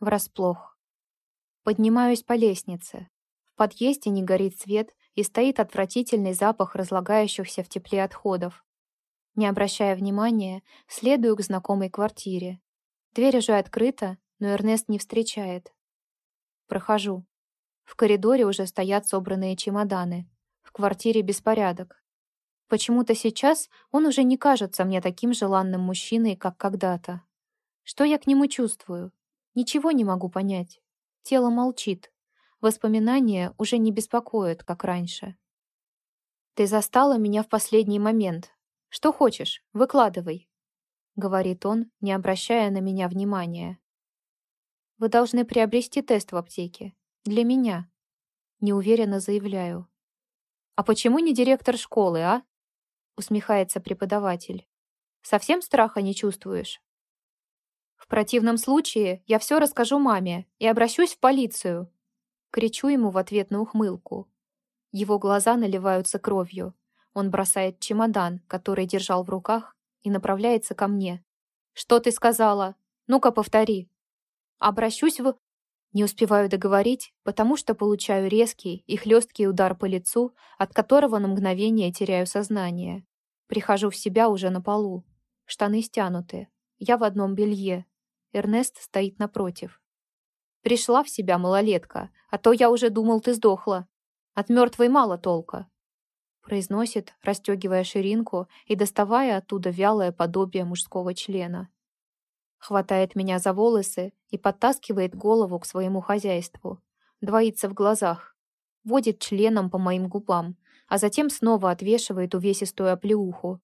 Врасплох. Поднимаюсь по лестнице. В подъезде не горит свет и стоит отвратительный запах разлагающихся в тепле отходов. Не обращая внимания, следую к знакомой квартире. Дверь уже открыта, но Эрнест не встречает. Прохожу. В коридоре уже стоят собранные чемоданы. В квартире беспорядок. Почему-то сейчас он уже не кажется мне таким желанным мужчиной, как когда-то. Что я к нему чувствую? Ничего не могу понять. Тело молчит. Воспоминания уже не беспокоят, как раньше. «Ты застала меня в последний момент. Что хочешь, выкладывай», — говорит он, не обращая на меня внимания. «Вы должны приобрести тест в аптеке. Для меня», — неуверенно заявляю. «А почему не директор школы, а?» — усмехается преподаватель. «Совсем страха не чувствуешь?» В противном случае я все расскажу маме и обращусь в полицию. Кричу ему в ответ на ухмылку. Его глаза наливаются кровью. Он бросает чемодан, который держал в руках, и направляется ко мне. «Что ты сказала? Ну-ка, повтори». «Обращусь в...» Не успеваю договорить, потому что получаю резкий и хлесткий удар по лицу, от которого на мгновение теряю сознание. Прихожу в себя уже на полу. Штаны стянуты. Я в одном белье, Эрнест стоит напротив. «Пришла в себя малолетка, а то я уже думал, ты сдохла. От мертвой мало толка», произносит, расстегивая ширинку и доставая оттуда вялое подобие мужского члена. Хватает меня за волосы и подтаскивает голову к своему хозяйству. Двоится в глазах. Водит членом по моим губам, а затем снова отвешивает увесистую оплеуху.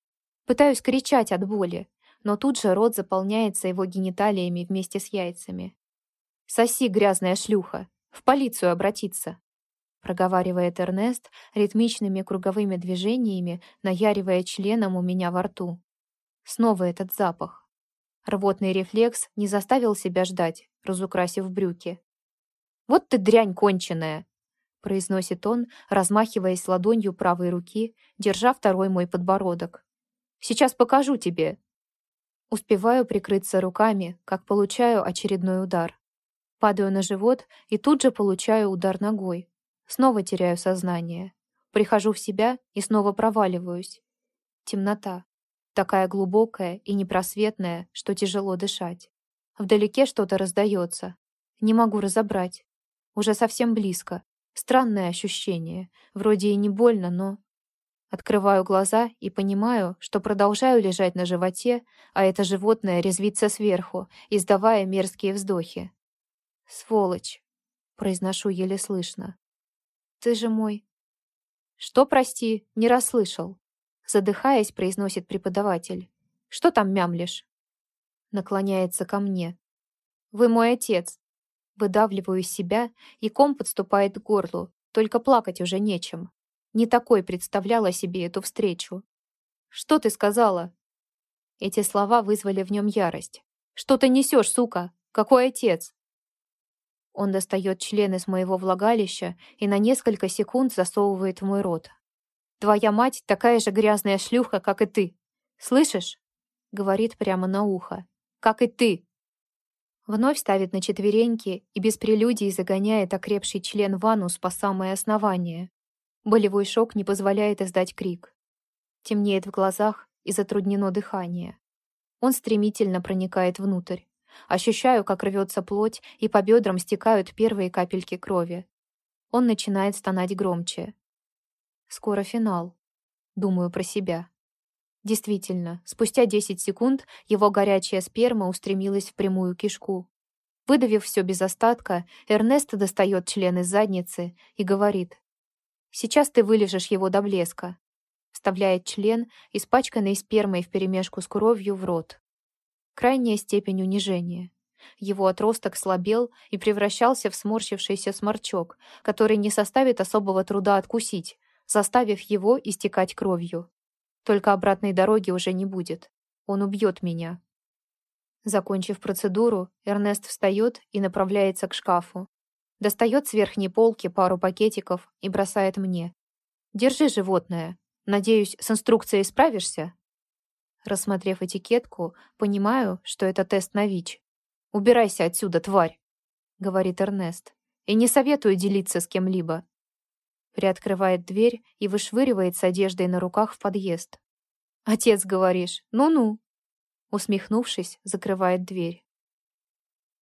Пытаюсь кричать от боли, но тут же рот заполняется его гениталиями вместе с яйцами. «Соси, грязная шлюха! В полицию обратиться!» проговаривает Эрнест ритмичными круговыми движениями, наяривая членом у меня во рту. Снова этот запах. Рвотный рефлекс не заставил себя ждать, разукрасив брюки. «Вот ты дрянь конченая!» произносит он, размахиваясь ладонью правой руки, держа второй мой подбородок. «Сейчас покажу тебе, Успеваю прикрыться руками, как получаю очередной удар. Падаю на живот и тут же получаю удар ногой. Снова теряю сознание. Прихожу в себя и снова проваливаюсь. Темнота. Такая глубокая и непросветная, что тяжело дышать. Вдалеке что-то раздается. Не могу разобрать. Уже совсем близко. Странное ощущение. Вроде и не больно, но Открываю глаза и понимаю, что продолжаю лежать на животе, а это животное резвится сверху, издавая мерзкие вздохи. «Сволочь!» — произношу еле слышно. «Ты же мой...» «Что, прости, не расслышал?» Задыхаясь, произносит преподаватель. «Что там мямлишь?» Наклоняется ко мне. «Вы мой отец!» Выдавливаю из себя, и ком подступает к горлу, только плакать уже нечем. Не такой представляла себе эту встречу. «Что ты сказала?» Эти слова вызвали в нем ярость. «Что ты несешь, сука? Какой отец?» Он достает член из моего влагалища и на несколько секунд засовывает в мой рот. «Твоя мать такая же грязная шлюха, как и ты. Слышишь?» Говорит прямо на ухо. «Как и ты!» Вновь ставит на четвереньки и без прелюдий загоняет окрепший член в анус по самое основание. Болевой шок не позволяет издать крик. Темнеет в глазах и затруднено дыхание. Он стремительно проникает внутрь. Ощущаю, как рвется плоть, и по бедрам стекают первые капельки крови. Он начинает стонать громче. Скоро финал. Думаю про себя. Действительно, спустя 10 секунд его горячая сперма устремилась в прямую кишку. Выдавив все без остатка, Эрнест достает член из задницы и говорит Сейчас ты вылежешь его до блеска. Вставляет член, испачканный спермой вперемешку с кровью, в рот. Крайняя степень унижения. Его отросток слабел и превращался в сморщившийся сморчок, который не составит особого труда откусить, заставив его истекать кровью. Только обратной дороги уже не будет. Он убьет меня. Закончив процедуру, Эрнест встает и направляется к шкафу. Достает с верхней полки пару пакетиков и бросает мне. «Держи, животное. Надеюсь, с инструкцией справишься?» Рассмотрев этикетку, понимаю, что это тест на ВИЧ. «Убирайся отсюда, тварь!» — говорит Эрнест. «И не советую делиться с кем-либо». Приоткрывает дверь и вышвыривает с одеждой на руках в подъезд. «Отец, говоришь? Ну-ну!» Усмехнувшись, закрывает дверь.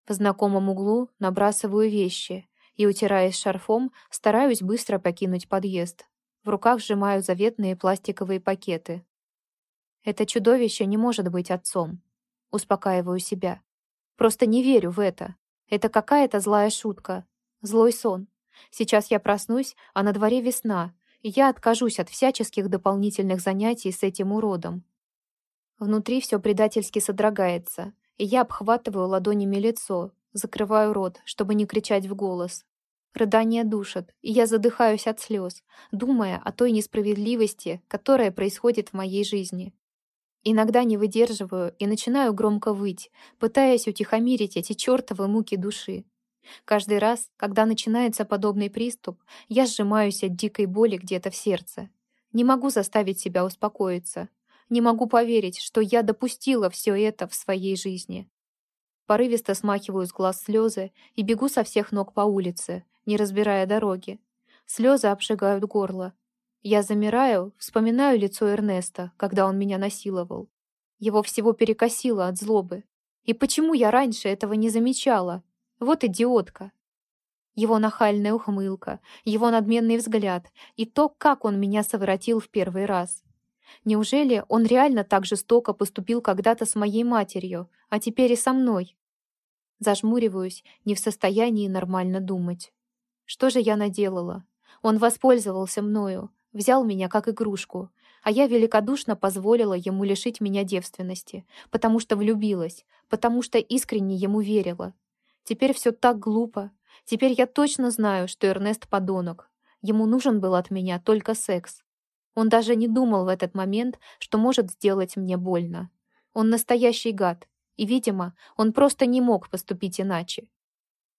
В знакомом углу набрасываю вещи и, утираясь шарфом, стараюсь быстро покинуть подъезд. В руках сжимаю заветные пластиковые пакеты. Это чудовище не может быть отцом. Успокаиваю себя. Просто не верю в это. Это какая-то злая шутка. Злой сон. Сейчас я проснусь, а на дворе весна, и я откажусь от всяческих дополнительных занятий с этим уродом. Внутри все предательски содрогается, я обхватываю ладонями лицо, закрываю рот, чтобы не кричать в голос. Рыдания душат, и я задыхаюсь от слез, думая о той несправедливости, которая происходит в моей жизни. Иногда не выдерживаю и начинаю громко выть, пытаясь утихомирить эти чертовы муки души. Каждый раз, когда начинается подобный приступ, я сжимаюсь от дикой боли где-то в сердце. Не могу заставить себя успокоиться. Не могу поверить, что я допустила все это в своей жизни. Порывисто смахиваю с глаз слезы и бегу со всех ног по улице, не разбирая дороги. Слезы обжигают горло, я замираю, вспоминаю лицо Эрнеста, когда он меня насиловал. Его всего перекосило от злобы. И почему я раньше этого не замечала? Вот идиотка. Его нахальная ухмылка, его надменный взгляд и то, как он меня совратил в первый раз. Неужели он реально так жестоко поступил когда-то с моей матерью, а теперь и со мной? Зажмуриваюсь, не в состоянии нормально думать. Что же я наделала? Он воспользовался мною, Взял меня как игрушку, а я великодушно позволила ему лишить меня девственности, потому что влюбилась, потому что искренне ему верила. Теперь все так глупо. Теперь я точно знаю, что Эрнест подонок. Ему нужен был от меня только секс. Он даже не думал в этот момент, что может сделать мне больно. Он настоящий гад, и, видимо, он просто не мог поступить иначе.